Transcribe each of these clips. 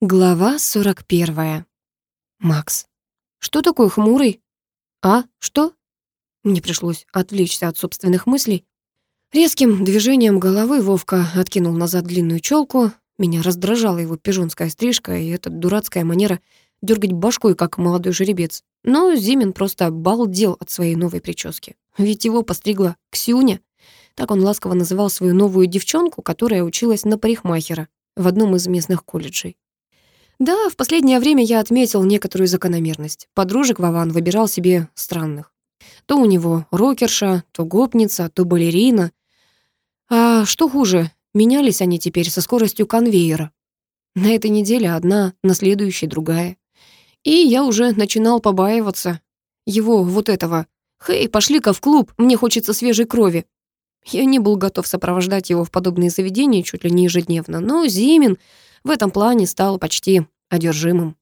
Глава 41. Макс. Что такое хмурый? А, что? Мне пришлось отвлечься от собственных мыслей. Резким движением головы Вовка откинул назад длинную челку. Меня раздражала его пижонская стрижка и эта дурацкая манера дергать башкой, как молодой жеребец. Но Зимин просто балдел от своей новой прически. Ведь его постригла Ксюня. Так он ласково называл свою новую девчонку, которая училась на парикмахера в одном из местных колледжей. Да, в последнее время я отметил некоторую закономерность. Подружек Вован выбирал себе странных. То у него рокерша, то гопница, то балерина. А что хуже, менялись они теперь со скоростью конвейера. На этой неделе одна, на следующей другая. И я уже начинал побаиваться его вот этого. «Хей, пошли-ка в клуб, мне хочется свежей крови». Я не был готов сопровождать его в подобные заведения чуть ли не ежедневно, но Зимин в этом плане стал почти одержимым.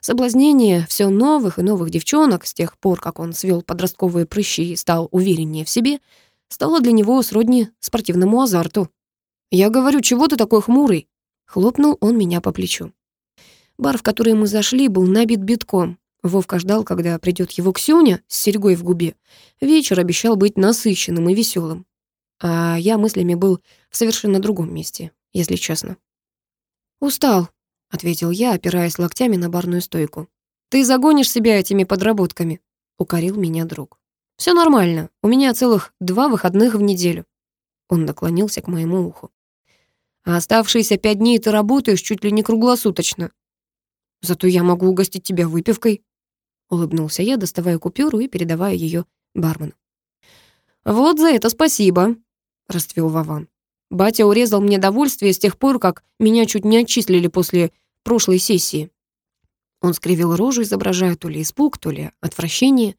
Соблазнение все новых и новых девчонок с тех пор, как он свел подростковые прыщи и стал увереннее в себе, стало для него сродни спортивному азарту. «Я говорю, чего ты такой хмурый?» Хлопнул он меня по плечу. Бар, в который мы зашли, был набит битком. Вовка ждал, когда придет его Ксюня с серьгой в губе. Вечер обещал быть насыщенным и веселым. А я мыслями был в совершенно другом месте, если честно. «Устал», — ответил я, опираясь локтями на барную стойку. «Ты загонишь себя этими подработками», — укорил меня друг. Все нормально, у меня целых два выходных в неделю». Он наклонился к моему уху. «А оставшиеся пять дней ты работаешь чуть ли не круглосуточно. Зато я могу угостить тебя выпивкой», — улыбнулся я, доставая купюру и передавая ее бармену. «Вот за это спасибо», — расцвел Вован. Батя урезал мне довольствие с тех пор, как меня чуть не отчислили после прошлой сессии. Он скривил рожу, изображая то ли испуг, то ли отвращение.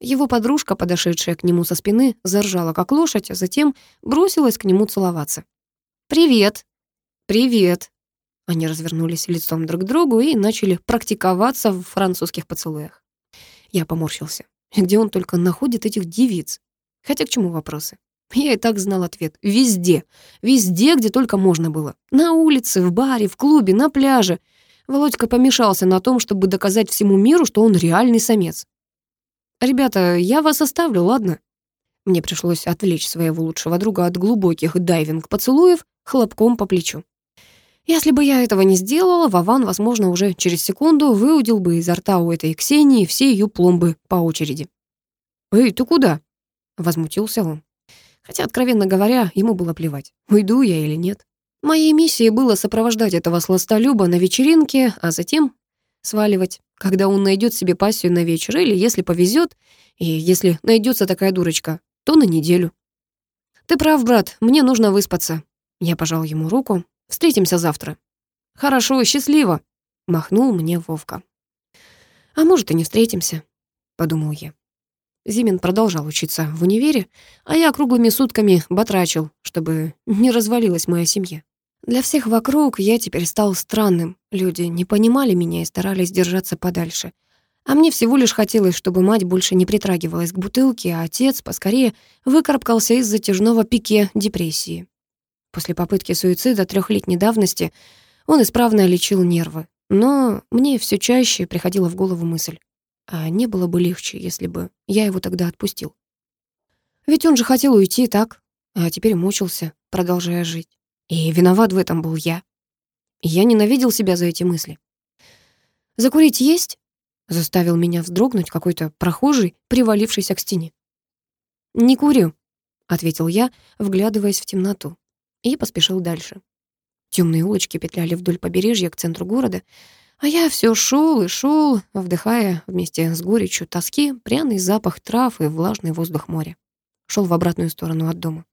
Его подружка, подошедшая к нему со спины, заржала как лошадь, а затем бросилась к нему целоваться. «Привет!» «Привет!» Они развернулись лицом друг к другу и начали практиковаться в французских поцелуях. Я поморщился. Где он только находит этих девиц? Хотя к чему вопросы? Я и так знал ответ. Везде. Везде, где только можно было. На улице, в баре, в клубе, на пляже. Володька помешался на том, чтобы доказать всему миру, что он реальный самец. «Ребята, я вас оставлю, ладно?» Мне пришлось отвлечь своего лучшего друга от глубоких дайвинг-поцелуев хлопком по плечу. Если бы я этого не сделала, Вован, возможно, уже через секунду выудил бы изо рта у этой Ксении все ее пломбы по очереди. «Эй, ты куда?» — возмутился он. Хотя, откровенно говоря, ему было плевать, уйду я или нет. Моей миссией было сопровождать этого сластолюба на вечеринке, а затем сваливать, когда он найдет себе пассию на вечер, или, если повезет, и если найдется такая дурочка, то на неделю. «Ты прав, брат, мне нужно выспаться». Я пожал ему руку. «Встретимся завтра». «Хорошо, счастливо», — махнул мне Вовка. «А может, и не встретимся», — подумал я. Зимин продолжал учиться в универе, а я круглыми сутками батрачил, чтобы не развалилась моя семья. Для всех вокруг я теперь стал странным. Люди не понимали меня и старались держаться подальше. А мне всего лишь хотелось, чтобы мать больше не притрагивалась к бутылке, а отец поскорее выкарабкался из затяжного пике депрессии. После попытки суицида трехлетней давности он исправно лечил нервы. Но мне все чаще приходила в голову мысль. А не было бы легче, если бы я его тогда отпустил. Ведь он же хотел уйти, так? А теперь мучился, продолжая жить. И виноват в этом был я. Я ненавидел себя за эти мысли. «Закурить есть?» — заставил меня вздрогнуть какой-то прохожий, привалившийся к стене. «Не курю», — ответил я, вглядываясь в темноту, и поспешил дальше. Темные улочки петляли вдоль побережья к центру города, а я все шел и шел, вдыхая вместе с горечью тоски пряный запах трав и влажный воздух моря. Шел в обратную сторону от дома.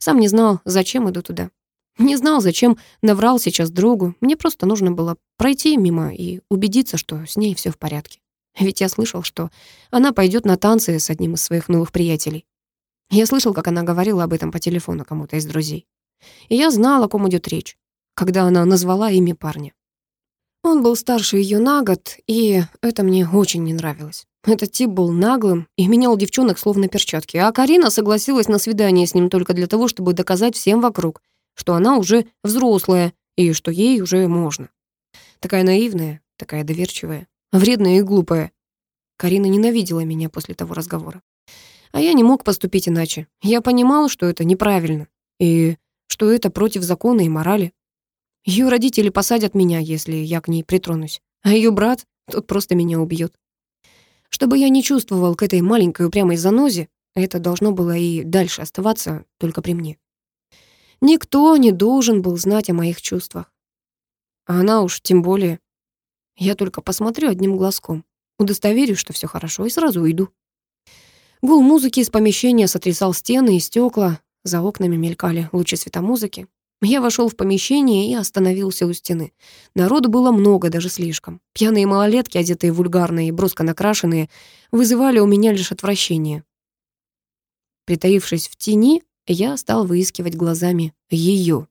Сам не знал, зачем иду туда. Не знал, зачем наврал сейчас другу. Мне просто нужно было пройти мимо и убедиться, что с ней все в порядке. Ведь я слышал, что она пойдет на танцы с одним из своих новых приятелей. Я слышал, как она говорила об этом по телефону кому-то из друзей. И я знал, о ком идет речь, когда она назвала имя парня. Он был старше ее на год, и это мне очень не нравилось. Этот тип был наглым и менял девчонок словно перчатки, а Карина согласилась на свидание с ним только для того, чтобы доказать всем вокруг, что она уже взрослая и что ей уже можно. Такая наивная, такая доверчивая, вредная и глупая. Карина ненавидела меня после того разговора. А я не мог поступить иначе. Я понимал, что это неправильно, и что это против закона и морали. Ее родители посадят меня, если я к ней притронусь. А ее брат, тот просто меня убьет. Чтобы я не чувствовал к этой маленькой упрямой занозе, это должно было и дальше оставаться только при мне. Никто не должен был знать о моих чувствах. А она уж тем более. Я только посмотрю одним глазком, удостоверюсь, что все хорошо, и сразу уйду. Гул музыки из помещения сотрясал стены и стекла, за окнами мелькали лучи светомузыки. Я вошел в помещение и остановился у стены. Народу было много, даже слишком. Пьяные малолетки, одетые вульгарно и броско накрашенные, вызывали у меня лишь отвращение. Притаившись в тени, я стал выискивать глазами ее.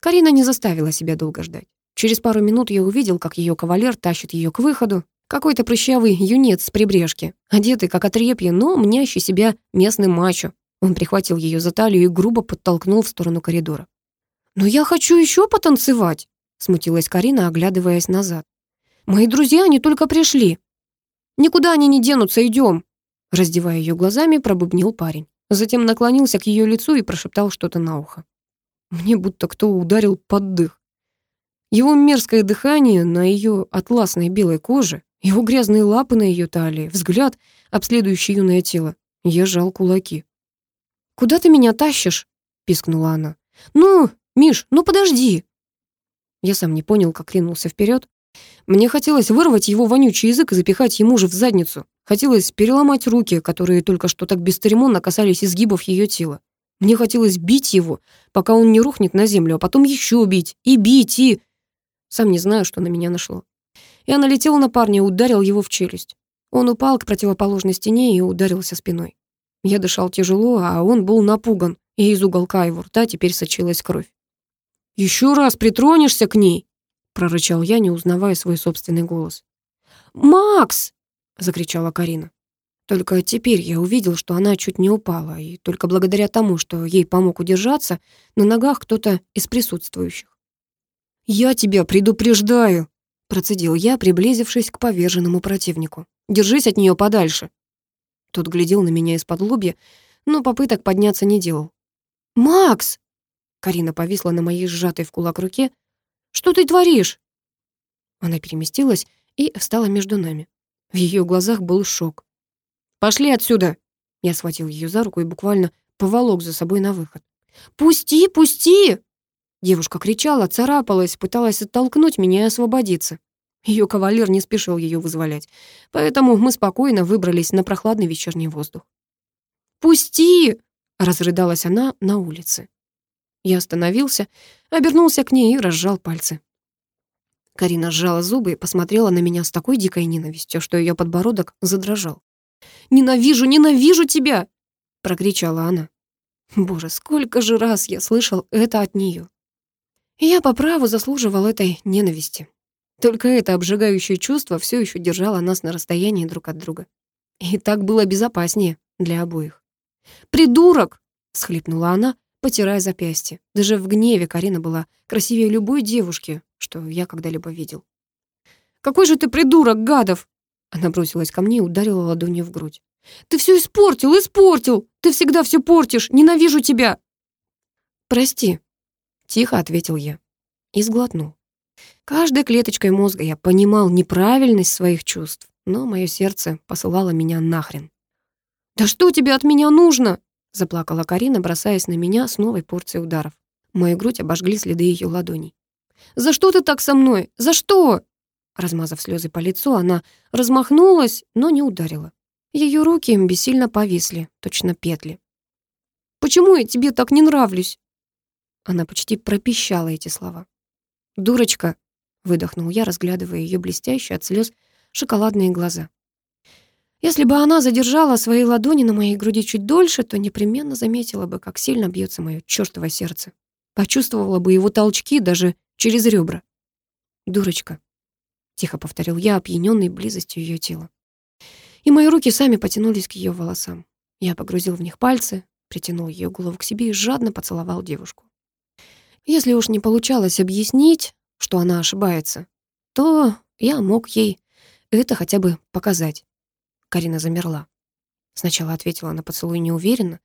Карина не заставила себя долго ждать. Через пару минут я увидел, как ее кавалер тащит ее к выходу. Какой-то прыщавый юнец с прибрежки, одетый как отрепье, но мнящий себя местным мачо. Он прихватил ее за талию и грубо подтолкнул в сторону коридора. «Но я хочу еще потанцевать», — смутилась Карина, оглядываясь назад. «Мои друзья, они только пришли». «Никуда они не денутся, идем», — раздевая ее глазами, пробубнил парень. Затем наклонился к ее лицу и прошептал что-то на ухо. Мне будто кто ударил под дых. Его мерзкое дыхание на ее атласной белой коже, его грязные лапы на ее талии, взгляд, обследующий юное тело. Я жал кулаки. «Куда ты меня тащишь?» — пискнула она. «Ну, «Миш, ну подожди!» Я сам не понял, как ринулся вперед. Мне хотелось вырвать его вонючий язык и запихать ему же в задницу. Хотелось переломать руки, которые только что так бесцеремонно касались изгибов ее тела. Мне хотелось бить его, пока он не рухнет на землю, а потом еще бить, и бить, и... Сам не знаю, что на меня нашло. Я налетел на парня и ударил его в челюсть. Он упал к противоположной стене и ударился спиной. Я дышал тяжело, а он был напуган, и из уголка его рта теперь сочилась кровь. «Еще раз притронешься к ней!» — прорычал я, не узнавая свой собственный голос. «Макс!» — закричала Карина. Только теперь я увидел, что она чуть не упала, и только благодаря тому, что ей помог удержаться, на ногах кто-то из присутствующих. «Я тебя предупреждаю!» — процедил я, приблизившись к поверженному противнику. «Держись от нее подальше!» Тот глядел на меня из-под лобья, но попыток подняться не делал. «Макс!» Карина повисла на моей сжатой в кулак руке. «Что ты творишь?» Она переместилась и встала между нами. В ее глазах был шок. «Пошли отсюда!» Я схватил ее за руку и буквально поволок за собой на выход. «Пусти, пусти!» Девушка кричала, царапалась, пыталась оттолкнуть меня и освободиться. Ее кавалер не спешил ее вызволять, поэтому мы спокойно выбрались на прохладный вечерний воздух. «Пусти!» — разрыдалась она на улице. Я остановился, обернулся к ней и разжал пальцы. Карина сжала зубы и посмотрела на меня с такой дикой ненавистью, что ее подбородок задрожал. «Ненавижу, ненавижу тебя!» — прокричала она. Боже, сколько же раз я слышал это от нее. я по праву заслуживал этой ненависти. Только это обжигающее чувство все еще держало нас на расстоянии друг от друга. И так было безопаснее для обоих. «Придурок!» — схлипнула она, потирая запястье. Даже в гневе Карина была красивее любой девушки, что я когда-либо видел. «Какой же ты придурок, гадов!» Она бросилась ко мне и ударила ладонью в грудь. «Ты все испортил, испортил! Ты всегда все портишь! Ненавижу тебя!» «Прости», — тихо ответил я и сглотнул. Каждой клеточкой мозга я понимал неправильность своих чувств, но мое сердце посылало меня нахрен. «Да что тебе от меня нужно?» Заплакала Карина, бросаясь на меня с новой порцией ударов. Мою грудь обожгли следы ее ладоней. «За что ты так со мной? За что?» Размазав слезы по лицу, она размахнулась, но не ударила. Ее руки бессильно повисли, точно петли. «Почему я тебе так не нравлюсь?» Она почти пропищала эти слова. «Дурочка!» — выдохнул я, разглядывая ее блестящие от слез шоколадные глаза. Если бы она задержала свои ладони на моей груди чуть дольше, то непременно заметила бы, как сильно бьется мое чёртово сердце. Почувствовала бы его толчки даже через ребра. «Дурочка», — тихо повторил я, опьянённый близостью ее тела. И мои руки сами потянулись к ее волосам. Я погрузил в них пальцы, притянул ее голову к себе и жадно поцеловал девушку. Если уж не получалось объяснить, что она ошибается, то я мог ей это хотя бы показать. Карина замерла. Сначала ответила на поцелуй неуверенно,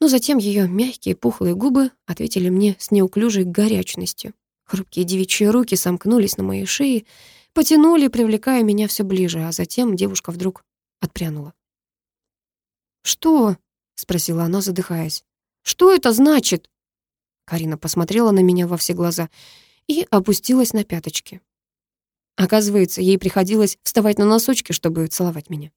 но затем ее мягкие пухлые губы ответили мне с неуклюжей горячностью. Хрупкие девичьи руки сомкнулись на моей шее, потянули, привлекая меня все ближе, а затем девушка вдруг отпрянула. «Что?» — спросила она, задыхаясь. «Что это значит?» Карина посмотрела на меня во все глаза и опустилась на пяточки. Оказывается, ей приходилось вставать на носочки, чтобы целовать меня.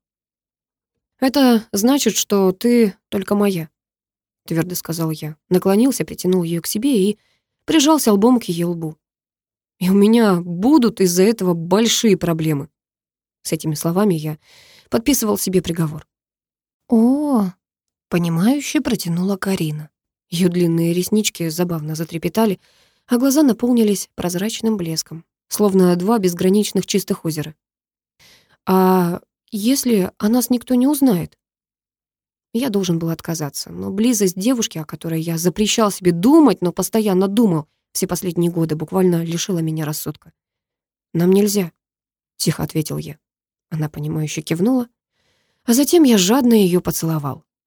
«Это значит, что ты только моя», — твердо сказал я. Наклонился, притянул ее к себе и прижался лбом к ее лбу. «И у меня будут из-за этого большие проблемы». С этими словами я подписывал себе приговор. «О, понимающе протянула Карина. Ее длинные реснички забавно затрепетали, а глаза наполнились прозрачным блеском, словно два безграничных чистых озера. «А если о нас никто не узнает?» Я должен был отказаться, но близость девушки, о которой я запрещал себе думать, но постоянно думал все последние годы, буквально лишила меня рассудка. «Нам нельзя», — тихо ответил я. Она, понимающе кивнула, а затем я жадно ее поцеловал.